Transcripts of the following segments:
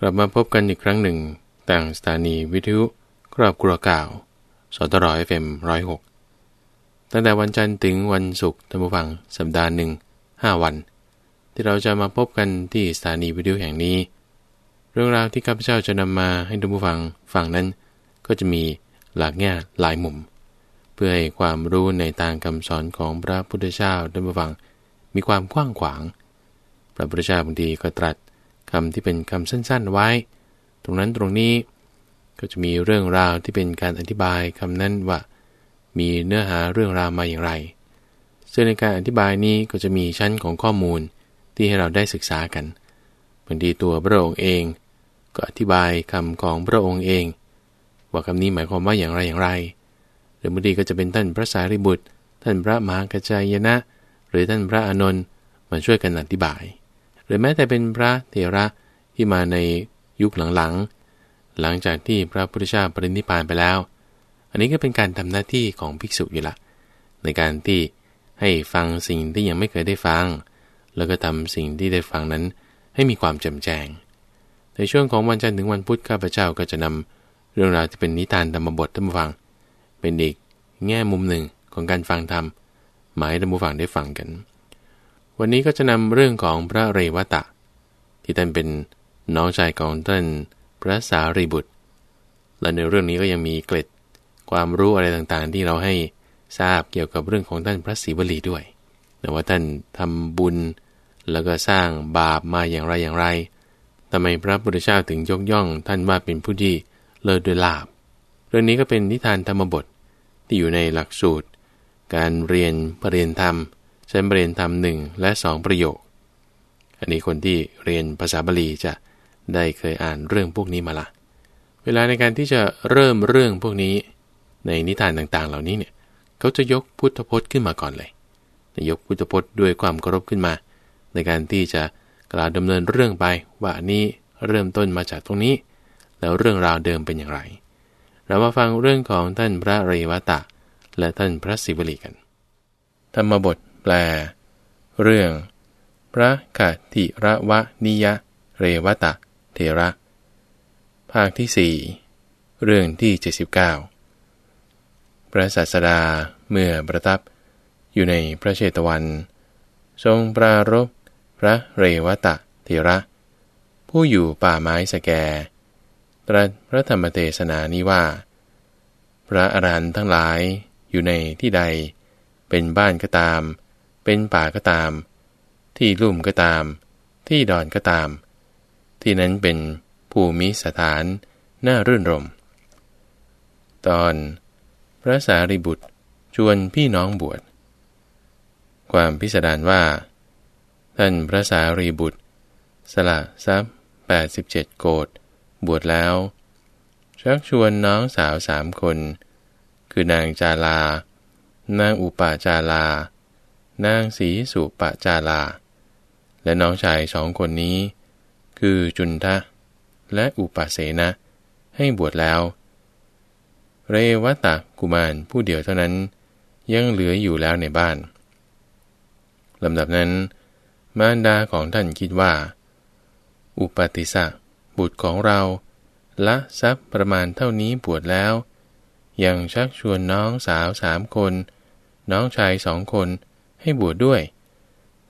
กลับมาพบกันอีกครั้งหนึ่งต่างสถานีวิทยุครอบครัวก่าวสตรอยเฟมร้อยหกตั้งแต่วันจันทร์ถึงวันศุกร์ท่านผู้ฟังสัปดาห์หนึ่งห้าวัน ที่เราจะมาพบกันที่สถานีวิทยุแห่งนี้ เรื่องราวที่ข้าพเจ้าจะนำมาให้ท่านผู้ฟังฟังนั้น ก็จะมีหลากแง่หลายมุม เพื่อให้ความรู้ในทางคำสอนของพระพุทธเจ้าท่านผู้ฟังมีความกว้างขวาง พระพุทธเจ้าบางทีก็ตรัส คำที่เป็นคำสั้นๆไว้ ตรงนั้นตรงนี้ก็จะมีเรื่องราวที่เป็นการอธิบายคำนั้นว่า มีเนื้อหาเรื่องราวมาอย่างไร ซึ่งในการอธิบายนี้ก็จะมีชั้นของข้อมูลที่ให้เราได้ศึกษากันบางทีตัวพระองค์เอง ก็อธิบายคำของพระองค์เอง ว่าคำนี้หมายความว่าอย่างไรอย่างไร หรือบางทีก็จะเป็นท่านพระสารีบุตร ท่านพระมหากัจจายนะ หรือท่านพระอานนท์มาช่วยกันอธิบาย หรือแม้แต่เป็นพระเถระที่มาในยุคหลังๆ หลังจากที่พระพุทธเจ้าปรินิพานไปแล้ว อันนี้ก็เป็นการทำหน้าที่ของภิกษุอยู่ละ ในการที่ให้ฟังสิ่งที่ยังไม่เคยได้ฟัง แล้วก็ทำสิ่งที่ได้ฟังนั้นให้มีความแจ่มแจ้ง ในช่วงของวันจันทร์ถึงวันพุธข้าพเจ้าก็จะนำเรื่องราวที่เป็นนิทานธรรมบทท่านผู้ฟัง เป็นอีกแง่มุมหนึ่งของการฟังธรรมหมายท่านผู้ฟังได้ฟังกัน วันนี้ก็จะนำเรื่องของพระเรวตะ ที่ท่านเป็นน้องชายของท่านพระสารีบุตร และในเรื่องนี้ก็ยังมีเกล็ดความรู้อะไรต่างๆ ที่เราให้ทราบเกี่ยวกับเรื่องของท่านพระศรีวลีด้วย แต่ว่าท่านทำบุญ แล้วก็สร้างบาปมาอย่างไรอย่างไรทำไมพระพุทธเจ้าถึงยกย่อง ท่านว่าเป็นผู้ที่เลิศด้วยลาบ เรื่องนี้ก็เป็นนิทานธรรมบทที่อยู่ในหลักสูตร การเรียนปรริญญาธรรม ใช้เรียนทำหนึ่งและสองประโยค อันนี้คนที่เรียนภาษาบาลีจะได้เคยอ่านเรื่องพวกนี้มาละเวลาในการที่จะเริ่มเรื่องพวกนี้ ในนิทานต่างๆ เหล่านี้เนี่ยเขาจะยกพุทธพจน์ขึ้นมาก่อนเลยยกพุทธพจน์ด้วยความเคารพขึ้นมา ในการที่จะกล่าวดำเนินเรื่องไปว่านี้เริ่มต้นมาจากตรงนี้ แล้วเรื่องราวเดิมเป็นอย่างไร เรามาฟังเรื่องของท่านพระเรวตะ และท่านพระศิวลีกัน ธรรมบท แปล เรื่อง พระกติระวะนิยะ เรวตะ เทระ ภาคที่สี่เรื่องที่ 79 พระศาสดาเมื่อประทับอยู่ในพระเชตวัน ทรงปรารบพระเรวตะเทระ ผู้อยู่ป่าไม้สแก ตรัสพระธรรมเทศนานี้ว่า พระอรหันต์ทั้งหลายอยู่ในที่ใด เป็นบ้านก็ตาม เป็นป่าก็ตาม ที่ลุ่มก็ตาม ที่ดอนก็ตาม ที่นั้นเป็นภูมิสถานน่ารื่นรม ตอน พระสารีบุตรชวนพี่น้องบวช ความพิสดารว่า ท่านพระสารีบุตร สละทรัพย์ 87 โกดบวชแล้ว ชักชวนน้องสาวสามคน คือนางจาลา นางอุปาจาลา นางสีสุปจาลา และน้องชายสองคนนี้ คือจุนทะ และอุปเสนะ ให้บวชแล้ว เรวัตกุมารผู้เดียวเท่านั้น ยังเหลืออยู่แล้วในบ้านลำดับนั้น มารดาของท่านคิดว่า อุปติสะบุตรของเราละทรัพย์ประมาณเท่านี้บวชแล้วยังชักชวนน้องสาวสามคน น้องชายสองคน ให้บวชดด้วย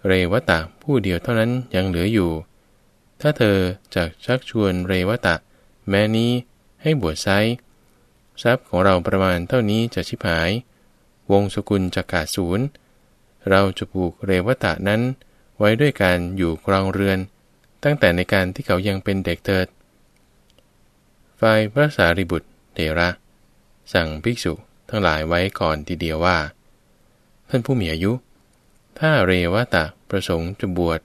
เรวตะผู้เดียวเท่านั้นยังเหลืออยู่ ถ้าเธอจะชักชวนเรวตะ แม้นี้ให้บวชไซทรัพย์ของเราประมาณเท่านี้จะชิบหาย วงสกุลจะขาดศูนย์ เราจะปลูกเรวตะนั้น ไว้ด้วยการอยู่ครองเรือน ตั้งแต่ในการที่เขายังเป็นเด็กเติดฝ่ายพระสารีบุตรเทระ สั่งภิกษุทั้งหลายไว้ก่อนทีเดียวว่า ท่านผู้มีอายุ ถ้าเรวตะประสงค์จะบวช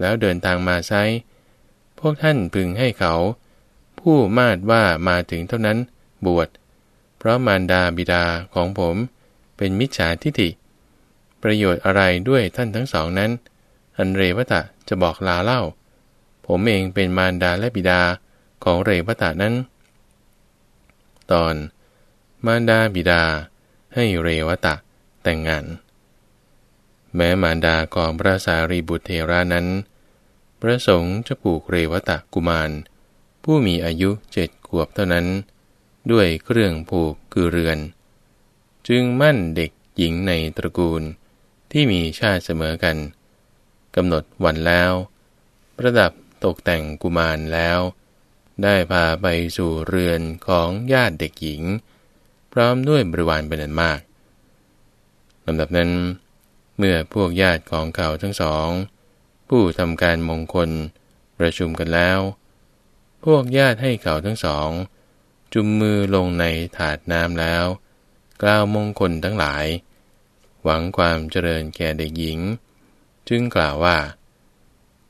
แล้วเดินทางมาไซพวกท่านพึงให้เขา ผู้มาดว่ามาถึงเท่านั้นบวช เพราะมารดาบิดาของผมเป็นมิจฉาทิฏฐิ ประโยชน์อะไรด้วยท่านทั้งสองนั้น อันเรวตะจะบอกลาเล่า ผมเองเป็นมารดาและบิดาของเรวตะนั้น ตอน มารดาบิดาให้เรวตะแต่งงาน แม้มารดาของพระสารีบุตรเทระนั้นประสงค์จะปลูกเรวตะกุมาร ผู้มีอายุเจ็ดขวบเท่านั้น ด้วยเครื่องผูกคือเรือน จึงมั่นเด็กหญิงในตระกูลที่มีชาติเสมอกันกำหนดวันแล้ว ประดับตกแต่งกุมารแล้ว ได้พาไปสู่เรือนของญาติเด็กหญิง พร้อมด้วยบริวารเป็นอันมากลำดับนั้น เมื่อพวกญาติของเขาทั้งสอง ผู้ทำการมงคลประชุมกันแล้ว พวกญาติให้เขาทั้งสอง จุมมือลงในถาดน้ำแล้ว กล่าวมงคลทั้งหลาย หวังความเจริญแก่เด็กหญิง จึงกล่าวว่า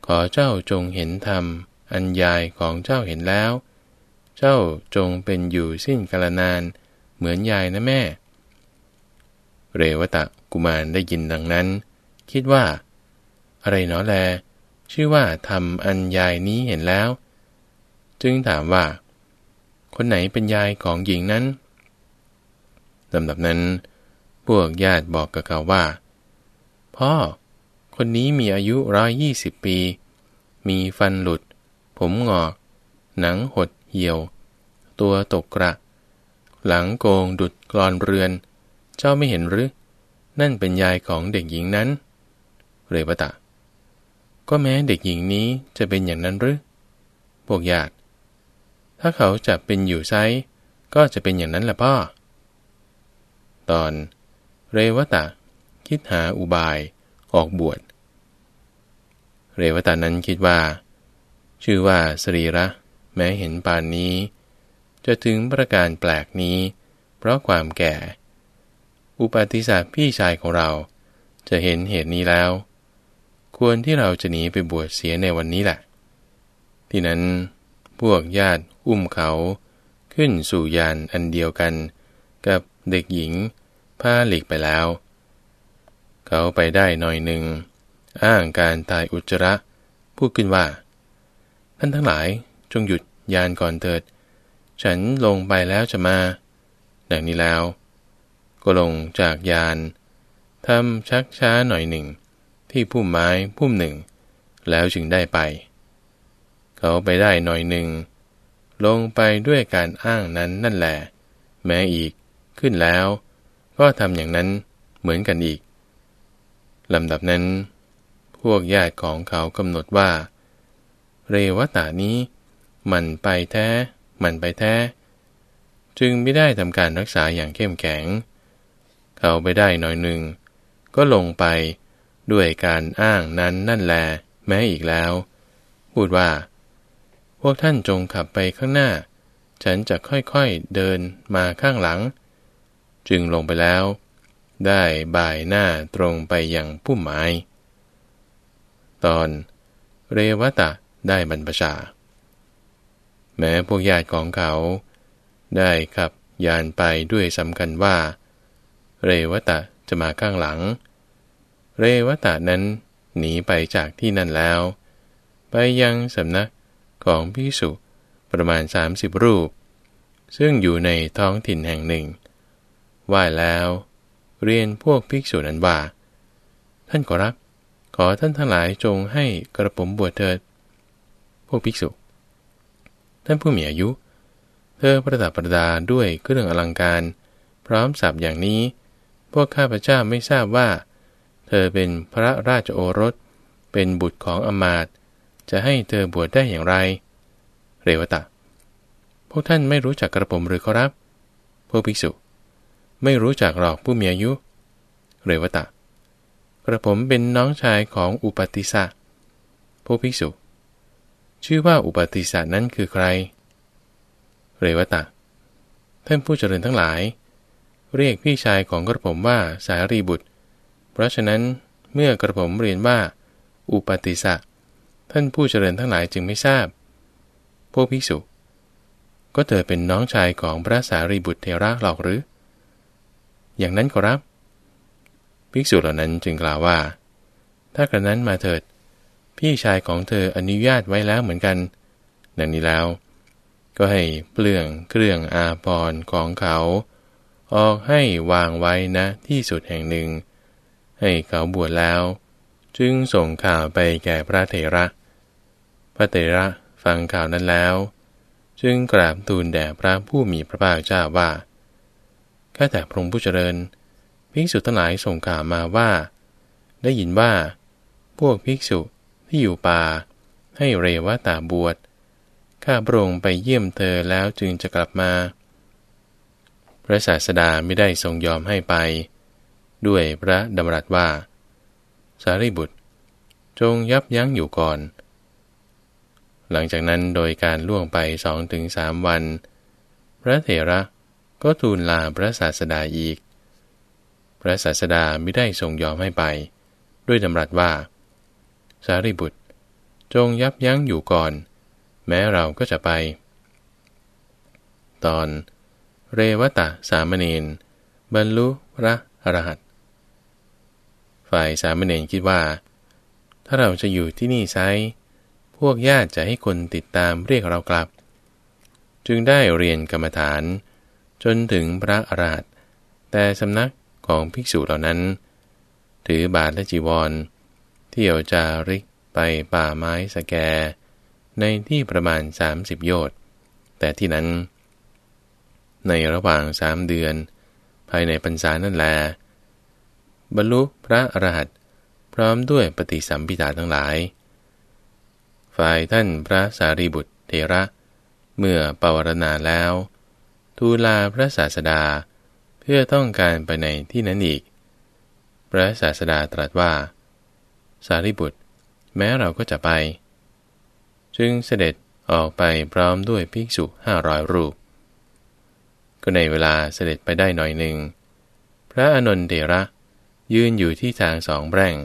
ขอเจ้าจงเห็นธรรม อันยายของเจ้าเห็นแล้ว เจ้าจงเป็นอยู่สิ้นกาลนาน เหมือนยายนะแม่ เรวตะ กุมารได้ยินดังนั้น คิดว่า อะไรเนาะแล ชื่อว่าทำอันยายนี้เห็นแล้ว จึงถามว่า คนไหนเป็นยายของหญิงนั้นลำดับนั้น พวกญาติบอกกับเขาว่า พ่อ คนนี้มีอายุร้อยยี่สิบปี มีฟันหลุด ผมงอก หนังหดเหี่ยว ตัวตกกระ หลังโกงดุดกรอนเรือน เจ้าไม่เห็นหรือ นั่นเป็นยายของเด็กหญิงนั้น เรวตะ ก็แม้เด็กหญิงนี้จะเป็นอย่างนั้นหรือ พวกญาติ ถ้าเขาจะเป็นอยู่ไซก็จะเป็นอย่างนั้นแหละพ่อ ตอน เรวตะ คิดหาอุบายออกบวช เรวตานั้นคิดว่า ชื่อว่าสรีระ แม้เห็นปานนี้ จะถึงประการแปลกนี้ เพราะความแก่ อุปติสาพี่ชายของเรา จะเห็นเหตุนี้แล้ว ควรที่เราจะหนีไปบวชเสียในวันนี้แหละ ที่นั้น พวกญาติอุ้มเขาขึ้นสู่ยานอันเดียวกัน กับเด็กหญิงพาหลีกไปแล้ว เขาไปได้หน่อยหนึ่ง อ้างการตายอุจจาระพูดขึ้นว่า ท่านทั้งหลายจงหยุดยานก่อนเถิด ฉันลงไปแล้วจะมา ดังนี้แล้ว ก็ลงจากยานทำชักช้าหน่อยหนึ่ง ที่พุ่มไม้พุ่มหนึ่ง แล้วจึงได้ไป เขาไปได้หน่อยหนึ่ง ลงไปด้วยการอ้างนั้นนั่นแหละแม้อีกขึ้นแล้ว ก็ทำอย่างนั้นเหมือนกันอีกลำดับนั้น พวกญาติของเขากำหนดว่า เรวตานี้ มันไปแท้ มันไปแท้ จึงไม่ได้ทำการรักษาอย่างเข้มแข็ง เขาไปได้หน่อยหนึ่ง ก็ลงไปด้วยการอ้างนั้นนั่นแล แม้อีกแล้ว พูดว่า พวกท่านจงขับไปข้างหน้า ฉันจะค่อยๆเดินมาข้างหลัง จึงลงไปแล้ว ได้บ่ายหน้าตรงไปยังผู้ไม้ตอนเรวตะได้บรรพชา แม้พวกญาติของเขา ได้ขับยานไปด้วยสำคัญว่า เรวตะจะมาข้างหลัง เรวตะนั้นหนีไปจากที่นั่นแล้ว ไปยังสำนักของพิสุประมาณ 30 รูป ซึ่งอยู่ในท้องถิ่นแห่งหนึ่งไหว้แล้ว เรียนพวกภิกษุนั้นว่า ท่านขอรับ ขอท่านทั้งหลายจงให้กระผมบวชเถิด พวกภิกษุ ท่านผู้มีอายุ เธอประดับประดาด้วยเครื่องอลังการ พร้อมสับอย่างนี้ พวกข้าพเจ้าไม่ทราบว่า เธอเป็นพระราชโอรส เป็นบุตรของอมาตจะให้เธอบวชได้อย่างไร เรวตะ พวกท่านไม่รู้จักกระผมหรือขอรับ พวกภิกษุ ไม่รู้จักหรอกผู้มีอายุ เรวตะ กระผมเป็นน้องชายของอุปติสะผู้ภิกษุ ชื่อว่าอุปติสะนั้นคือใคร เรวตะ ท่านผู้เจริญทั้งหลาย เรียกพี่ชายของกระผมว่าสารีบุตร เพราะฉะนั้นเมื่อกระผมเรียนว่า อุปติสะท่านผู้เจริญทั้งหลายจึงไม่ทราบ พวกภิกษุ ก็เธอเป็นน้องชายของพระสารีบุตรเทระหรอกหรือ อย่างนั้นก็รับ ภิกษุเหล่านั้นจึงกล่าวว่า ถ้ากระนั้นมาเถิด พี่ชายของเธออนุญาตไว้แล้วเหมือนกัน ดังนี้แล้ว ก็ให้เปลืองเครื่องอาภรณ์ของเขา ออกให้วางไว้นะที่สุดแห่งหนึ่ง ให้เขาบวชแล้ว จึงส่งข่าวไปแก่พระเถระ พระเตระฟังข่าวนั้นแล้ว จึงกราบทูลแด่พระผู้มีพระภาคเจ้าว่าข้าแต่พระองค์ผู้เจริญภิกษุทั้งหลายส่งข่าวมาว่า ได้ยินว่า พวกภิกษุที่อยู่ป่า ให้เรวตาบวชข้าพระองค์ไปเยี่ยมเธอแล้วจึงจะกลับมา พระศาสดาไม่ได้ทรงยอมให้ไป ด้วยพระดำรัสว่า สารีบุตร จงยับยั้งอยู่ก่อน หลังจากนั้นโดยการล่วงไปสองถึงสามวัน พระเถระก็ทูลลาพระศาสดาอีก พระศาสดาไม่ได้ทรงยอมให้ไป ด้วยดำรัสว่า สารีบุตร จงยับยั้งอยู่ก่อน แม้เราก็จะไป ตอน เรวตะสามเณรบรรลุพระอรหัตฝ่ายสามเณรคิดว่า ถ้าเราจะอยู่ที่นี่ไซพวกญาติจะให้คนติดตามเรียกเรากลับ จึงได้เรียนกรรมฐาน จนถึงพระอรหัตแต่สำนักของภิกษุเหล่านั้น ถือบาทและจีวร เที่ยวจาริกไปป่าไม้สแก ในที่ประมาณ 30 โยชน์แต่ที่นั้น ในระหว่างสามเดือน ภายในพรรษานั่นแล บรรลุพระอรหัตพร้อมด้วยปฏิสัมพิธาทั้งหลาย ฝ่ายท่านพระสารีบุตรเทระ เมื่อปวารณาแล้ว ทูลาพระศาสดาเพื่อต้องการไปในที่นั้นอีก พระศาสดาตรัสว่า สารีบุตร แม้เราก็จะไป จึงเสด็จออกไปพร้อมด้วยภิกษุห้าร้อยรูป ก็ในเวลาเสด็จไปได้หน่อยหนึ่ง พระอนนเดระยืนอยู่ที่ทางสองแบร่ง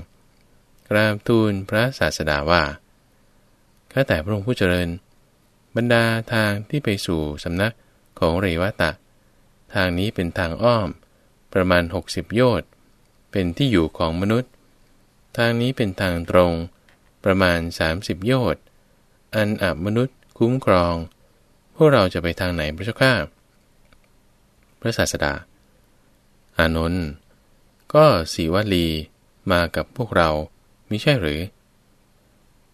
กราบทูลพระศาสดาว่าข้าแต่พระองค์ผู้เจริญ บรรดาทางที่ไปสู่สำนักของเรวตะ ทางนี้เป็นทางอ้อม ประมาณ 60 โยชน์ เป็นที่อยู่ของมนุษย์ ทางนี้เป็นทางตรง ประมาณ 30 โยชน์ อันอับมนุษย์คุ้มครอง พวกเราจะไปทางไหนพระเจ้าข้า พระศาสดา อานนท์ก็สีวลีมากับพวกเรามิใช่หรือ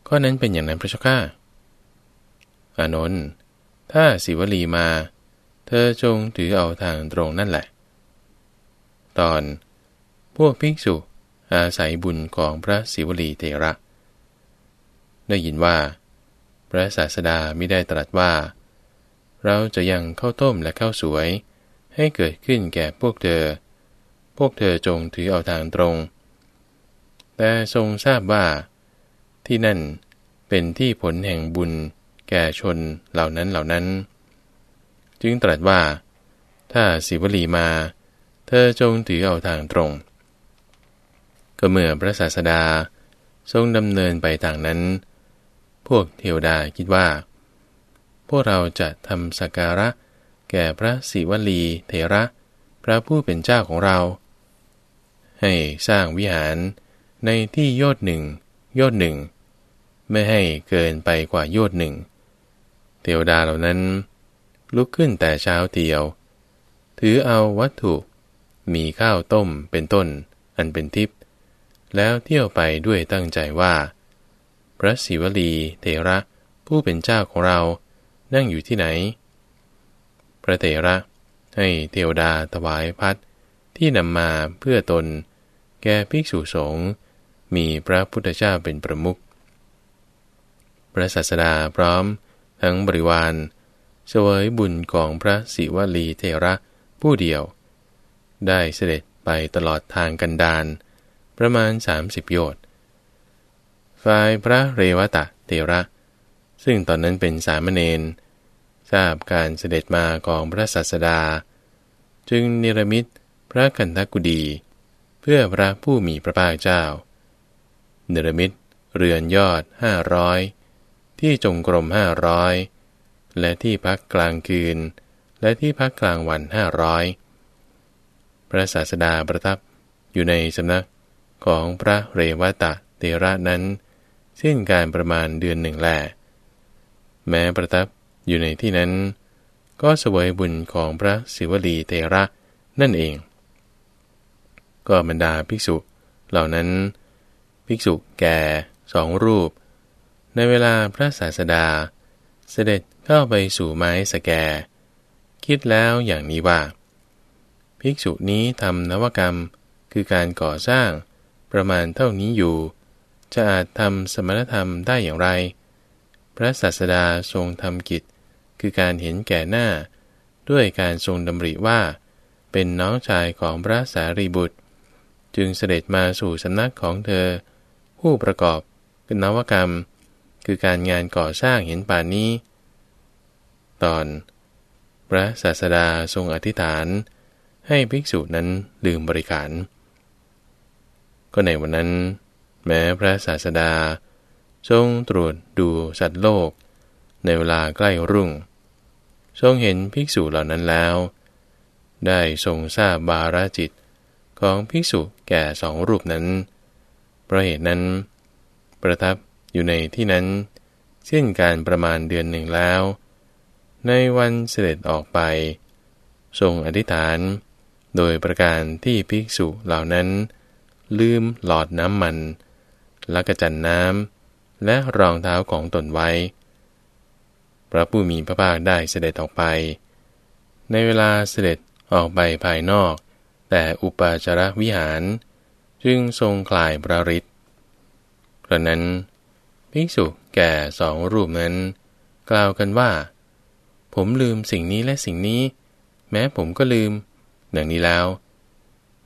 ก็นั้นเป็นอย่างนั้นพระเจ้าข้าอานนท์ถ้าสีวลีมา เธอจงถือเอาทางตรงนั่นแหละ ตอน พวกภิกษุอาศัยบุญของพระศิวลีเทระ ได้ยินว่า พระศาสดาไม่ได้ตรัสว่า เราจะยังเข้าต้มและข้าวสวย ให้เกิดขึ้นแก่พวกเธอ พวกเธอจงถือเอาทางตรง แต่ทรงทราบว่า ที่นั่นเป็นที่ผลแห่งบุญแก่ชนเหล่านั้นเหล่านั้น จึงตรัสว่า ถ้าสิวลีมา เธอจงถือเอาทางตรง ก็เมื่อพระศาสดาทรงดำเนินไปทางนั้น พวกเทวดาคิดว่า พวกเราจะทำสักการะ แก่พระศิวลี เถระ พระผู้เป็นเจ้าของเรา ให้สร้างวิหารในที่โยดหนึ่งโยดหนึ่ง ไม่ให้เกินไปกว่าโยดหนึ่ง เทวดาเหล่านั้น ลุกขึ้นแต่เช้าเตียว ถือเอาวัตถุ มีข้าวต้มเป็นต้น อันเป็นทิพย์แล้วเที่ยวไปด้วยตั้งใจว่า พระศิวลีเทระผู้เป็นเจ้าของเรานั่งอยู่ที่ไหน ระเทระ ให้เทวดาถวายพัดที่นำมาเพื่อตน แก่ภิกษุสงฆ์มีพระพุทธเจ้าเป็นประมุขพระศาสดาพร้อมทั้งบริวารเสวยบุญของพระศิวลีเทระผู้เดียว ได้เสด็จไปตลอดทางกันดานประมาณ 30 โยชน์ฝ่ายพระเรวตะเทระ ซึ่งตอนนั้นเป็นสามเณร ทราบการเสด็จมาของพระสัสดา จึงเนรมิตพระคันธกุดี เพื่อพระผู้มีพระภาคเจ้า เนรมิตเรือนยอดห้าร้อยที่จงกรมห้าร้อยและที่พักกลางคืน และที่พักกลางวันห้าร้อยพระศาสดาประทับอยู่ในสำนักของพระเรวตะเตระนั้น สิ้นการประมาณเดือนหนึ่งแหลแม้ประทับ อยู่ในที่นั้น ก็สวยบุญของพระศิวลีเตระนั่นเอง ก็บรรดาภิกษุเหล่านั้น ภิกษุแก่สองรูป ในเวลาพระศาสดา เสด็จเข้าไปสู่ไม้สแก คิดแล้วอย่างนี้ว่า ภิกษุนี้ทำนวกรรมคือการก่อสร้างประมาณเท่านี้อยู่ จะอาจทำสมณธรรมได้อย่างไร พระศาสดาทรงทำกิจ คือการเห็นแก่หน้า ด้วยการทรงดำริว่า เป็นน้องชายของพระสารีบุตร จึงเสด็จมาสู่สำนักของเธอ ผู้ประกอบนวกรรม คือการงานก่อสร้างเห็นป่านนี้ ตอน พระศาสดาทรงอธิษฐาน ให้ภิกษุนั้นลืมบริขาร ก็ในวันนั้น แม้พระศาสดาทรงตรวจดูสัตว์โลก ในเวลาใกล้รุ่ง ทรงเห็นภิกษุเหล่านั้นแล้ว ได้ทรงทราบบาราจิตของภิกษุแก่สองรูปนั้น เพราะเหตุนั้น ประทับอยู่ในที่นั้น เช่นการประมาณเดือนหนึ่งแล้ว ในวันเสด็จออกไป ทรงอธิษฐาน โดยประการที่ภิกษุเหล่านั้น ลืมหลอดน้ำมันและกระจันน้ำและรองเท้าของตนไว้ พระผู้มีพระภาคได้เสด็จออกไป ในเวลาเสด็จออกไปภายนอก แต่อุปาจารวิหาร จึงทรงคลายพระฤทธิ์กระนั้นภิกษุแก่สองรูปนั้น กล่าวกันว่า ผมลืมสิ่งนี้และสิ่งนี้ แม้ผมก็ลืมดังนี้แล้ว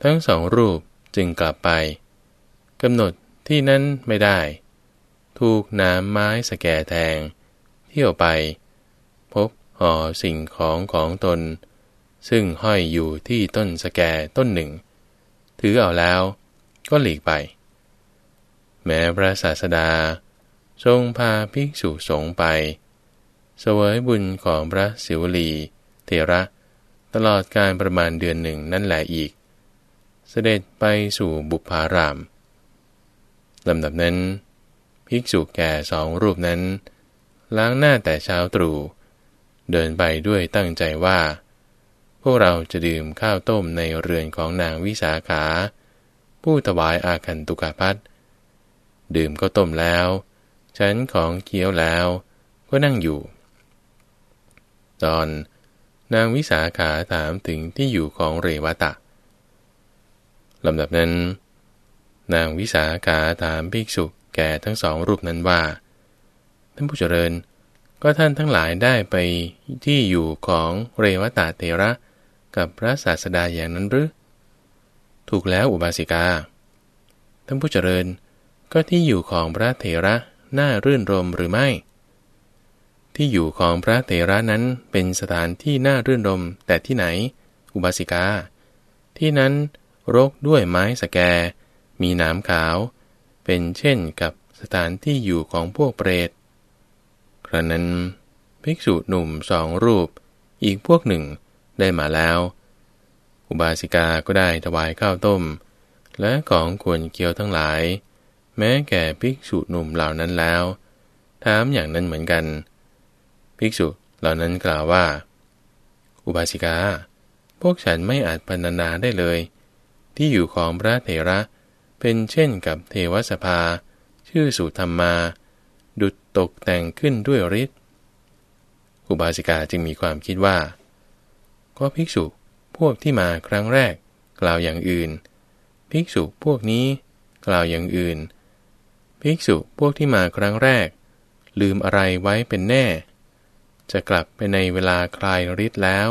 ทั้งสองรูปจึงกลับไปกำหนดที่นั้นไม่ได้ ถูกน้ำไม้สแกแทง เที่ยวไป พบห่อสิ่งของของตน ซึ่งห้อยอยู่ที่ต้นสแกต้นหนึ่ง ถือเอาแล้วก็หลีกไป แม้พระศาสดา ทรงพาภิกษุสงฆ์ไป เสวยบุญของพระสิวลีเทระ ตลอดการประมาณเดือนหนึ่งนั่นแหละอีก เสด็จไปสู่บุพารามลำดับนั้น ภิกษุแก่สองรูปนั้น ล้างหน้าแต่เช้าตรู่เดินไปด้วยตั้งใจว่า พวกเราจะดื่มข้าวต้มในเรือนของนางวิสาขา ผู้ถวายอาคันตุกาพัดดื่มก็ต้มแล้ว ฉันของเคี้ยวแล้วก็นั่งอยู่ ตอน นางวิสาขาถามถึงที่อยู่ของเรวตะลำดับนั้น นางวิสาขาถามภิกษุแก่ทั้งสองรูปนั้นว่า ท่านผู้เจริญ ก็ท่านทั้งหลายได้ไปที่อยู่ของเรวตาเทระ กับพระศาสดาอย่างนั้นหรือ ถูกแล้วอุบาสิกา ท่านผู้เจริญ ก็ที่อยู่ของพระเถระน่ารื่นรมหรือไม่ ที่อยู่ของพระเถระนั้นเป็นสถานที่น่ารื่นรมแต่ที่ไหน อุบาสิกา ที่นั้นรกด้วยไม้สแก มีหน้ำขาว เป็นเช่นกับสถานที่อยู่ของพวกเปรต ครั้นนั้น ภิกษุหนุ่มสองรูป อีกพวกหนึ่งได้มาแล้ว อุบาสิกาก็ได้ถวายข้าวต้ม และของควรเคี้ยวทั้งหลาย แม้แก่ภิกษุหนุ่มเหล่านั้นแล้ว ถามอย่างนั้นเหมือนกัน ภิกษุเหล่านั้นกล่าวว่า อุบาสิกา พวกฉันไม่อาจพรรณนาได้เลย ที่อยู่ของพระเถระเป็นเช่นกับเทวสภา ชื่อสุธรรมา ตกแต่งขึ้นด้วยฤทธิ์อุบาสิกาจึงมีความคิดว่า ก็ภิกษุพวกที่มาครั้งแรก กล่าวอย่างอื่น ภิกษุพวกนี้ กล่าวอย่างอื่น ภิกษุพวกที่มาครั้งแรก ลืมอะไรไว้เป็นแน่ จะกลับไปในเวลาคลายฤทธิ์แล้ว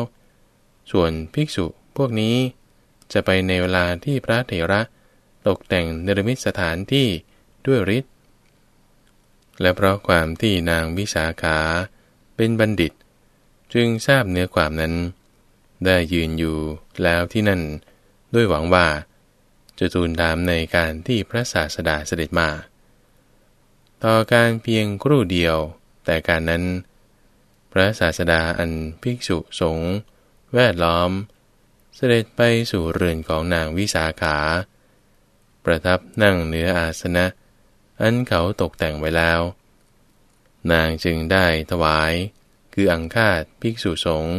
ส่วนภิกษุพวกนี้ จะไปในเวลาที่พระเถระตกแต่งเนรมิตสถานที่ด้วยฤทธิ์ และเพราะความที่นางวิสาขาเป็นบัณฑิต จึงทราบเนื้อความนั้น ได้ยืนอยู่แล้วที่นั่น ด้วยหวังว่า จะทูลถามในการที่พระศาสดาเสด็จมา ต่อการเพียงครู่เดียว แต่การนั้น พระศาสดาอันภิกษุสงฆ์แวดล้อม เสด็จไปสู่เรือนของนางวิสาขา ประทับนั่งเหนืออาสนะ อันเขาตกแต่งไว้แล้ว นางจึงได้ถวาย คืออังคาดภิกษุสงฆ์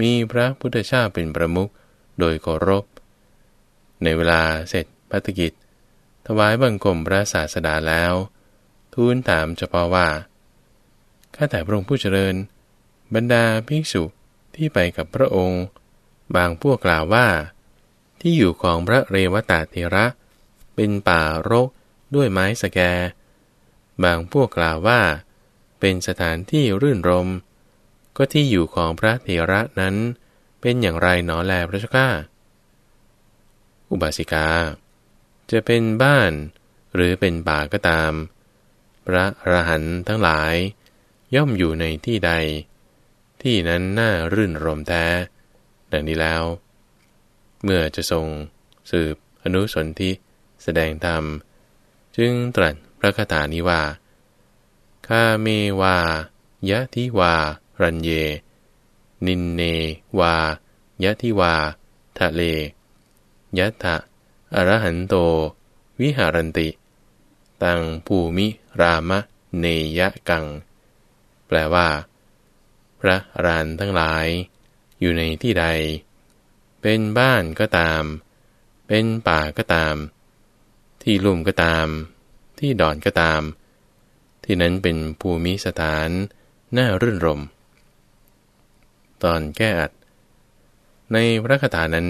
มีพระพุทธเจ้าเป็นประมุขโดยเคารพ ในเวลาเสร็จพัฒกิจ ถวายบังคมพระศาสดาแล้ว ทูลถามเฉพาะว่า ข้าแต่พระองค์ผู้เจริญ บรรดาภิกษุที่ไปกับพระองค์ บางพวกกล่าวว่า ที่อยู่ของพระเรวตาเทระ เป็นป่ารก ด้วยไม้สแก บางพวกกล่าวว่า เป็นสถานที่รื่นรม ก็ที่อยู่ของพระเทระนั้น เป็นอย่างไรหนอแลพระเจ้าข้าอุบาสิกา จะเป็นบ้านหรือเป็นป่าก็ตาม พระอรหันต์ทั้งหลาย ย่อมอยู่ในที่ใด ที่นั้นน่ารื่นรมแท้ดังนี้แล้ว เมื่อจะทรงสืบอนุสนธิแสดงธรรม จึงตรัสพระคาถานี้ว่าคาเมวายะทิวา รันเย นินเนวายะทิวา ทะเลยัตถะอรหันโต วิหารันติ ตังภูมิรามะเนยะกัง แปลว่า พระรหันทั้งหลาย อยู่ในที่ใด เป็นบ้านก็ตาม เป็นป่าก็ตาม ที่ลุ่มก็ตาม ที่ดอนก็ตาม ที่นั้นเป็นภูมิสถานน่ารื่นรม ตอนแก้อัด ในพระคาถานั้น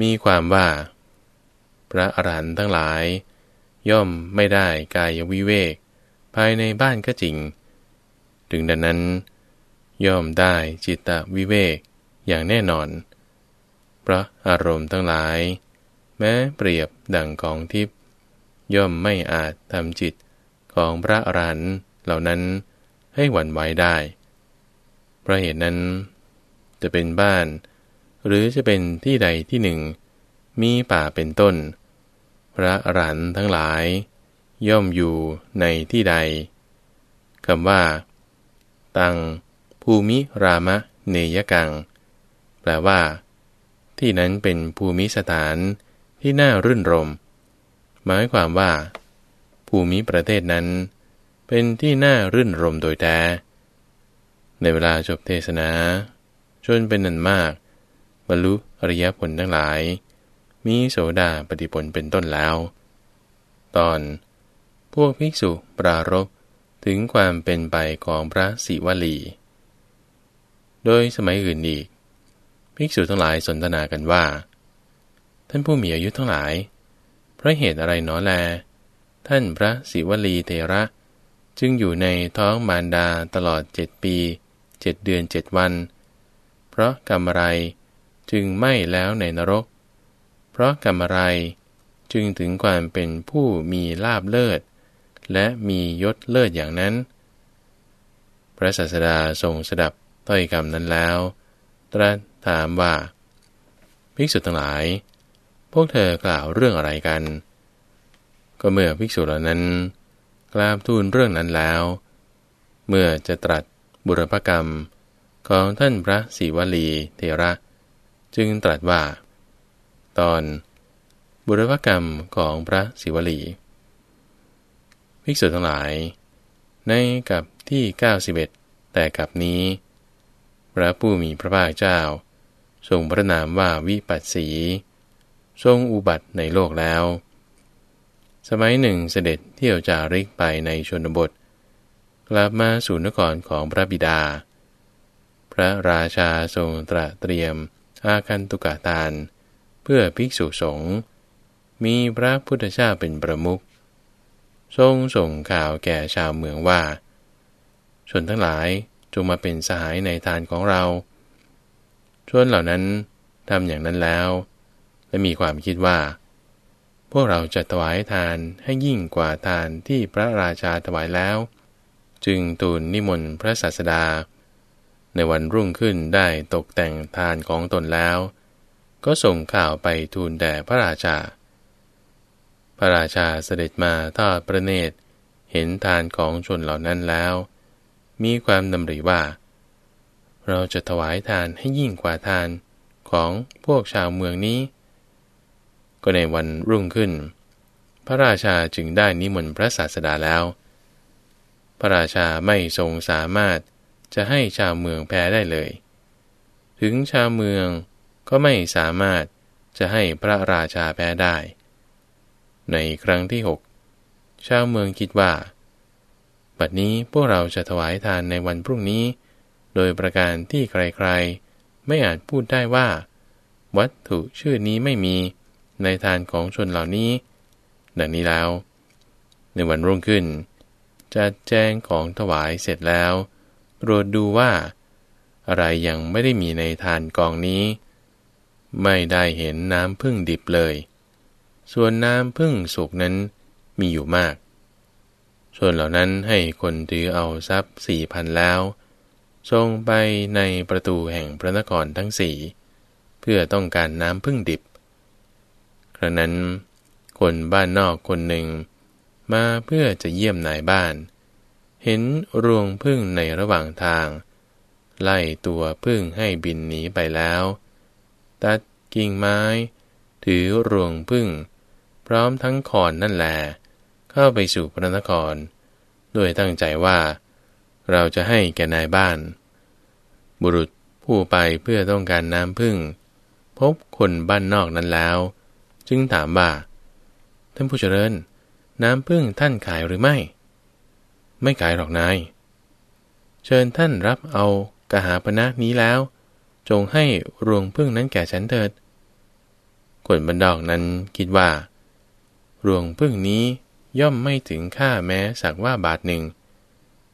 มีความว่า พระอรหันต์ทั้งหลาย ย่อมไม่ได้กายวิเวก ภายในบ้านก็จริง ถึงดังนั้น ย่อมได้จิตตวิเวกอย่างแน่นอน พระอารมณ์ทั้งหลาย แม้เปรียบดังกองทิพย์ย่อมไม่อาจทำจิตของพระอรหันต์เหล่านั้นให้หวั่นไหวได้เพราะเหตุนั้น จะเป็นบ้าน หรือจะเป็นที่ใดที่หนึ่ง มีป่าเป็นต้น พระอรันทั้งหลาย ย่อมอยู่ในที่ใดคำว่า ตัง ภูมิรามะ เนยกัง แปลว่า ที่นั้นเป็นภูมิสถาน ที่น่ารื่นรม หมายความว่า ภูมิประเทศนั้น เป็นที่น่ารื่นรมโดยแท้ ในเวลาจบเทศนาจนเป็นนันมาก บรรลุอริยผลทั้งหลาย มีโสดาปฏิผลเป็นต้นแล้ว ตอน พวกภิกษุปรารบถึงความเป็นไปของพระศิวลี โดยสมัยอื่นอีก ภิกษุทั้งหลายสนทนากันว่า ท่านผู้มีอายุทั้งหลาย เพราะเหตุอะไรหนอแล ท่านพระศิวลีเทระ จึงอยู่ในท้องมารดาตลอดเจ็ดปีเจ็ดเดือนเจ็ดวัน เพราะกรรมอะไรจึงไม่แล้วในนรก เพราะกรรมอะไรจึงถึงความเป็นผู้มีลาบเลิศ และมียศเลิศอย่างนั้น พระศาสดาทรงสดับต้อยกรรมนั้นแล้ว ตรัสถามว่า ภิกษุทั้งหลาย พวกเธอกล่าวเรื่องอะไรกัน ก็เมื่อภิกษุเหล่านั้น กราบทูลเรื่องนั้นแล้ว เมื่อจะตรัสบุรพกรรมของท่านพระศิวลีเทระ จึงตรัสว่า ตอนบุรพกรรมของพระศิวลี ภิกษุทั้งหลาย ในกับที่ 91 แต่กับนี้ พระผู้มีพระภาคเจ้า ทรงพระนามว่าวิปัสสี ทรงอุบัติในโลกแล้ว สมัยหนึ่งเสด็จเที่ยวจาริกไปในชนบท กลับมาสู่นครของพระบิดา พระราชาทรงตระเตรียมอาคันตุกาตาน เพื่อภิกษุสงฆ์มีพระพุทธเจ้าเป็นประมุขทรงส่งข่าวแก่ชาวเมืองว่า ชนทั้งหลายจงมาเป็นสหายในทานของเรา ชนเหล่านั้นทำอย่างนั้นแล้ว และมีความคิดว่า พวกเราจะถวายทานให้ยิ่งกว่าทานที่พระราชาถวายแล้ว จึงตูนนิมนต์พระศาสดา ในวันรุ่งขึ้นได้ตกแต่งทานของตนแล้ว ก็ส่งข่าวไปทูลแด่พระราชา พระราชาเสด็จมาทอดพระเนตรเห็นทานของชนเหล่านั้นแล้ว มีความดำริว่า เราจะถวายทานให้ยิ่งกว่าทานของพวกชาวเมืองนี้ ก็ในวันรุ่งขึ้น พระราชาจึงได้นิมนต์พระศาสดาแล้ว พระราชาไม่ทรงสามารถจะให้ชาวเมืองแพ้ได้เลย ถึงชาวเมืองก็ไม่สามารถจะให้พระราชาแพ้ได้ ในครั้งที่หกชาวเมืองคิดว่า บัดนี้พวกเราจะถวายทานในวันพรุ่งนี้ โดยประการที่ใครๆ ไม่อาจพูดได้ว่า วัตถุชื่อนี้ไม่มี ในทานของชนเหล่านี้ ดังนี้แล้ว ในวันรุ่งขึ้น จะแจ้งของถวายเสร็จแล้ว ตรวจดูว่า อะไรยังไม่ได้มีในทานกองนี้ ไม่ได้เห็นน้ำพึ่งดิบเลย ส่วนน้ำพึ่งสุกนั้นมีอยู่มากส่วนเหล่านั้นให้คนถือเอาทรัพย์สี่พันแล้วทรงไปในประตูแห่งพระนครทั้งสี่เพื่อต้องการน้ำพึ่งดิบ ครั้นั้น คนบ้านนอกคนหนึ่ง มาเพื่อจะเยี่ยมนายบ้าน เห็นรวงพึ่งในระหว่างทาง ไล่ตัวพึ่งให้บินหนีไปแล้ว ตัดกิ่งไม้ ถือรวงพึ่ง พร้อมทั้งขอนนั่นแหละเข้าไปสู่พระนคร ด้วยตั้งใจว่า เราจะให้แกนายบ้าน บุรุษผู้ไปเพื่อต้องการน้ำพึ่ง พบคนบ้านนอกนั้นแล้ว จึงถามว่า ท่านผู้เจริญ น้ำพึ่งท่านขายหรือไม่ ไม่ขายหรอกนาย เชิญท่านรับเอากระหาปณะนี้แล้ว จงให้รวงพึ่งนั้นแก่ฉันเถิดคนบันดอกนั้นคิดว่า รวงพึ่งนี้ย่อมไม่ถึงค่าแม้สักว่าบาทหนึ่ง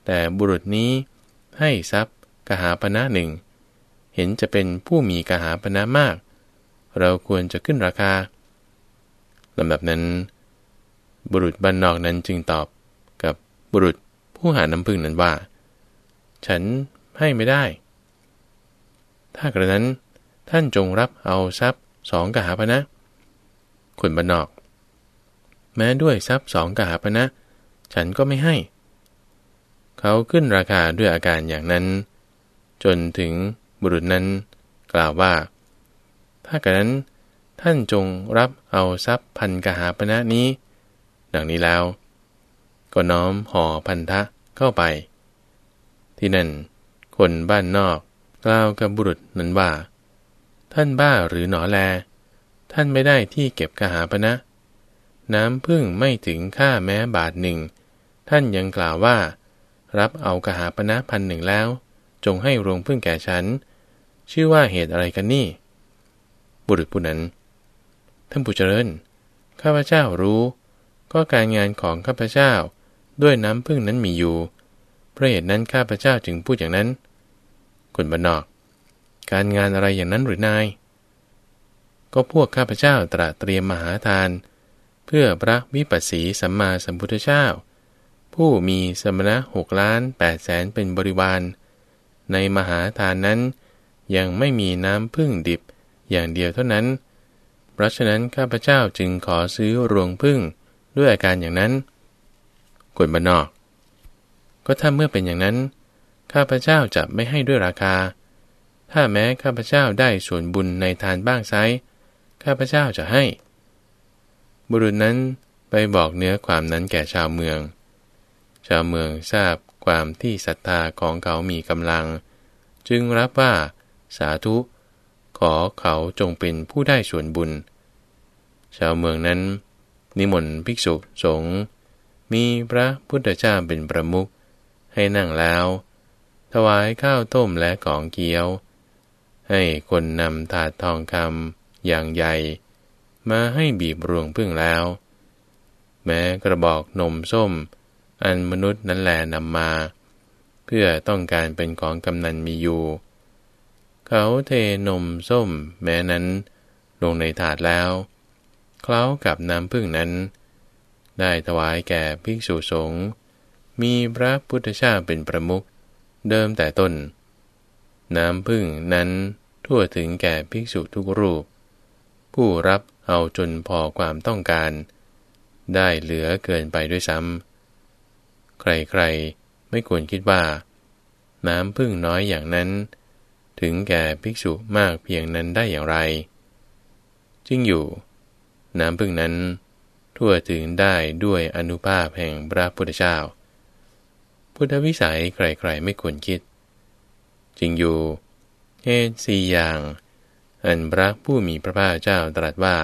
แต่บุรุษนี้ให้ทรัพย์กหาปณะหนึ่ง เห็นจะเป็นผู้มีกหาปณะมาก เราควรจะขึ้นราคา ลำดับนั้น บุรุษบ้านนอกนั้นจึงตอบกับบุรุษผู้หาน้ำพึ่งนั้นว่า ฉันให้ไม่ได้ ถ้ากระนั้นท่านจงรับเอาทรัพย์สองกหาปณะคนบ้านนอก แม้ด้วยทรัพย์สองกหาปณะฉันก็ไม่ให้ เขาขึ้นราคาด้วยอาการอย่างนั้น จนถึงบุรุษนั้นกล่าวว่า ถ้ากระนั้น ท่านจงรับเอาทรัพย์พันกหาปณะนี้ ดังนี้แล้ว ก็น้อมห่อพันธะเข้าไป ที่นั่น คนบ้านนอกกล่าวกับบุรุษนั้นว่า ท่านบ้าหรือหนอแล ท่านไม่ได้ที่เก็บกหาปณะน้ำพึ่งไม่ถึงค่าแม้บาทหนึ่ง ท่านยังกล่าวว่า รับเอากหาปณะพันหนึ่งแล้ว จงให้โรงพึ่งแก่ฉัน ชื่อว่าเหตุอะไรกันนี่ บุรุษผู้นั้น ท่านผู้เจริญ ข้าพเจ้ารู้ ก็การงานของข้าพเจ้าด้วยน้ำพึ่งนั้นมีอยู่ เพราะเหตุนั้นข้าพเจ้าจึงพูดอย่างนั้นคนบนนอก การงานอะไรอย่างนั้นหรือนาย ก็พวกข้าพเจ้าตระเตรียมมหาทาน เพื่อพระวิปัสสีสัมมาสัมพุทธเจ้า ผู้มีสมณะหกล้านแปดแสนเป็นบริวาร ในมหาทานนั้นยังไม่มีน้ำพึ่งดิบอย่างเดียวเท่านั้น ราะฉะนั้นข้าพเจ้าจึงขอซื้อรวงพึ่งด้วยอาการอย่างนั้นกฎบานอก ก็ถ้าเมื่อเป็นอย่างนั้น ข้าพเจ้าจะไม่ให้ด้วยราคา ถ้าแม้ข้าพเจ้าได้ส่วนบุญในทานบ้างไซข้าพเจ้าจะให้ บุรุษนั้นไปบอกเนื้อความนั้นแก่ชาวเมือง ชาวเมืองทราบความที่ศรัทธาของเขามีกำลัง จึงรับว่าสาธุ ขอเขาจงเป็นผู้ได้ส่วนบุญ ชาวเมืองนั้น นิมนต์ภิกษุสงฆ์มีพระพุทธเจ้าเป็นประมุขให้นั่งแล้ว ถวายข้าวต้มและของเกี๊ยว ให้คนนำถาดทองคำอย่างใหญ่ มาให้บีบรวงพึ่งแล้ว แม้กระบอกนมส้ม อันมนุษย์นั้นแลนำมา เพื่อต้องการเป็นของกำนันมีอยู่ เขาเทนมส้มแม้นั้น ลงในถาดแล้ว เคล้ากับน้ำพึ่งนั้น ได้ถวายแก่ภิกษุสงฆ์มีพระพุทธเจ้าเป็นประมุขเดิมแต่ต้น น้ำพึ่งนั้นทั่วถึงแก่ภิกษุทุกรูป ผู้รับเอาจนพอความต้องการ ได้เหลือเกินไปด้วยซ้ำใครๆไม่ควรคิดว่า น้ำพึ่งน้อยอย่างนั้น ถึงแก่ภิกษุมากเพียงนั้นได้อย่างไร จึงอยู่ น้ำพึ่งนั้น ทั่วถึงได้ด้วยอนุภาพแห่งพระพุทธเจ้า พุทธวิสัยใครๆไม่ควรคิด จึงอยู่เหตุสี่อย่าง อันพระผู้มีพระภาคเจ้าตรัสว่า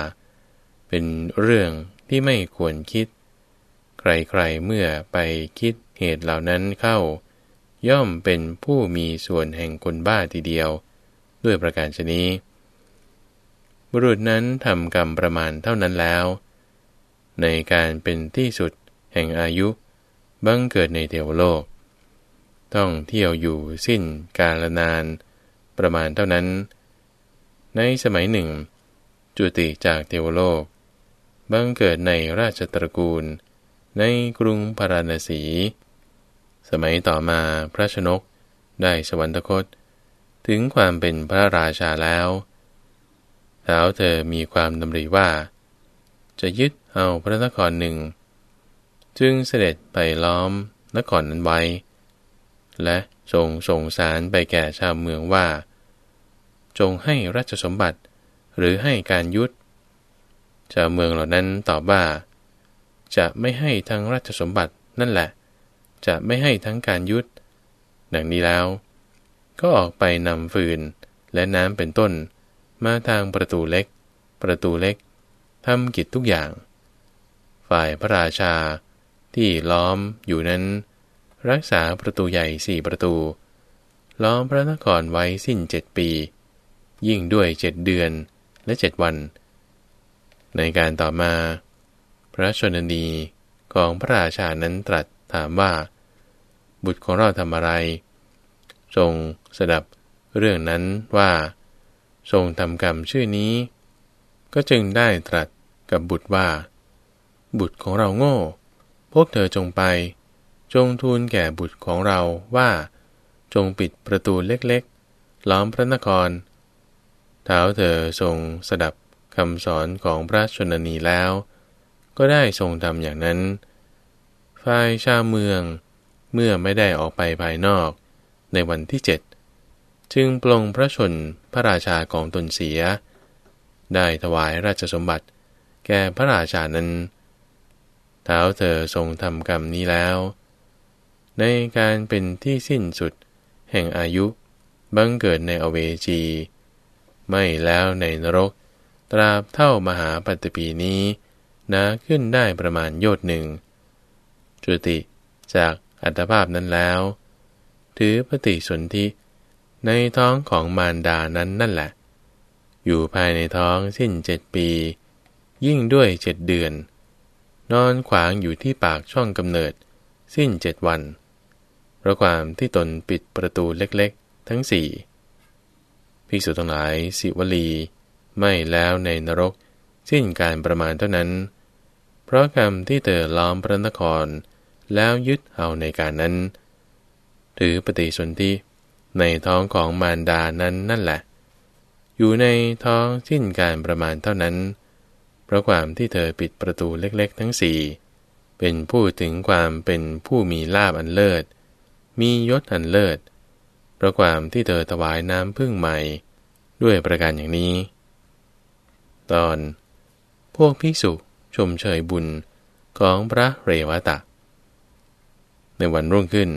เป็นเรื่องที่ไม่ควรคิด ใครๆเมื่อไปคิดเหตุเหล่านั้นเข้า ย่อมเป็นผู้มีส่วนแห่งคนบ้าทีเดียว ด้วยประการชนี้ บุรุษนั้นทำกรรมประมาณเท่านั้นแล้ว ในการเป็นที่สุดแห่งอายุบังเกิดในเทวโลก ต้องเที่ยวอยู่สิ้นกาลนาน ประมาณเท่านั้น ในสมัยหนึ่ง จุติจากเทวโลกบังเกิดในราชตระกูล ในกรุงพาราณสี สมัยต่อมาพระชนกได้สวรรคต ถึงความเป็นพระราชาแล้วเท้าเธอมีความดำริว่า จะยึดเอาพระนครหนึ่ง จึงเสด็จไปล้อมนครนั้นไว้ และทรงส่งสารไปแก่ชาวเมืองว่า จงให้ราชสมบัติหรือให้การยุดชาวเมืองเหล่านั้นตอบว่า จะไม่ให้ทั้งราชสมบัตินั่นแหละ จะไม่ให้ทั้งการยุดดังนี้แล้ว ก็ออกไปนำฟืนและน้ำเป็นต้น มาทางประตูเล็ก ประตูเล็กทำกิจทุกอย่าง ฝ่ายพระราชาที่ล้อมอยู่นั้น รักษาประตูใหญ่สี่ประตู ล้อมพระนครไว้สิ้นเจ็ดปี ยิ่งด้วยเจ็ดเดือนและเจ็ดวัน ในการต่อมา พระชนนีของพระราชานั้นตรัส ถามว่า บุตรของเราทำอะไร ทรงสดับเรื่องนั้นว่า ทรงทำกรรมชื่อนี้ ก็จึงได้ตรัสกับบุตรว่า บุตรของเราโง่ พวกเธอจงไป จงทูลแก่บุตรของเราว่า จงปิดประตูเล็กๆ ล้อมพระนคร เท้าเธอทรงสดับคำสอนของพระชนนีแล้ว ก็ได้ทรงทำอย่างนั้น ฝ่ายชาวเมือง เมื่อไม่ได้ออกไปภายนอก ในวันที่เจ็ดจึงปลงพระชนพระราชาของตนเสีย ได้ถวายราชสมบัติ แก่พระราชานั้นเท้าเธอทรงทำกรรมนี้แล้ว ในการเป็นที่สิ้นสุดแห่งอายุ บังเกิดในอเวจี ไม่แล้วในนรก ตราบเท่ามหาปัตตปีนี้นาขึ้นได้ประมาณโยชนหนึ่ง จุติจากอัตภาพนั้นแล้ว ถือปฏิสนธิในท้องของมารดานั้นนั่นแหละ อยู่ภายในท้องสิ้นเจ็ดปี ยิ่งด้วยเจ็ดเดือน นอนขวางอยู่ที่ปากช่องกำเนิด สิ้นเจ็ดวันพราะความที่ตนปิดประตูเล็กๆ ทั้งสี่ภิกษุทั้งหลายสิวลี ไม่แล้วในนรก สิ้นการประมาณเท่านั้น เพราะกรรมที่เธอล้อมพระนคร แล้วยึดเอาในการนั้น ถือปฏิสนธิในท้องของมารดานั้นนั่นแหละ อยู่ในท้องสิ้นการประมาณเท่านั้น เพราะความที่เธอปิดประตูเล็กๆ ทั้งสี่เป็นผู้ถึงความเป็นผู้มีลาบอันเลิศ มียศอันเลิศ เพราะความที่เธอถวายน้ำพึ่งใหม่ ด้วยประการอย่างนี้ ตอน พวกภิกษุชมเชยบุญของพระเรวตะ ในวันรุ่งขึ้น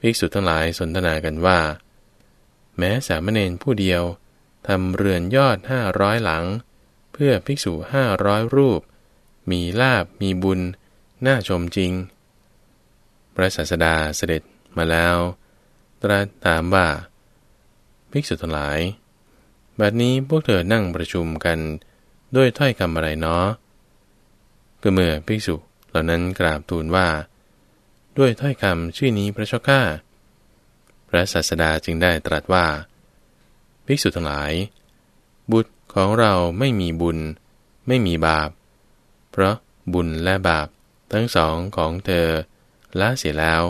ภิกษุทั้งหลายสนทนากันว่า แม้สามเณรผู้เดียวทำเรือนยอดห้าร้อยหลัง เพื่อภิกษุห้าร้อยรูป มีลาบมีบุญ น่าชมจริง พระศาสดาเสด็จมาแล้ว ตรัสถามว่า ภิกษุทั้งหลาย บัดนี้พวกเธอนั่งประชุมกันด้วยถ้อยคำอะไรเนาะก็เมื่อภิกษุเหล่านั้นกราบทูลว่า ด้วยถ้อยคำชื่อนี้พระเจ้าข้าพระศาสดาจึงได้ตรัสว่า ภิกษุทั้งหลาย บุตรของเราไม่มีบุญ ไม่มีบาป เพราะบุญและบาปทั้งสองของเธอละเสียแล้ว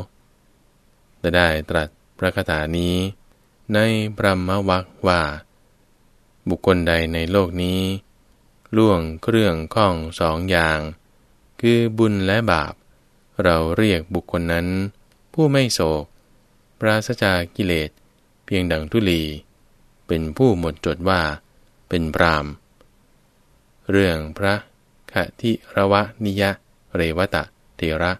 และได้ตรัสพระคาถานี้ ในพระมวักว่า บุคคลใดในโลกนี้ ล่วงเครื่องข้องสองอย่าง คือบุญและบาป เราเรียกบุคคลนั้น ผู้ไม่โศก ปราศจากกิเลส เพียงดังทุลี เป็นผู้หมดจดว่า เป็นพราม เรื่องพระคทิระวะนิยะ เรวตะเทระ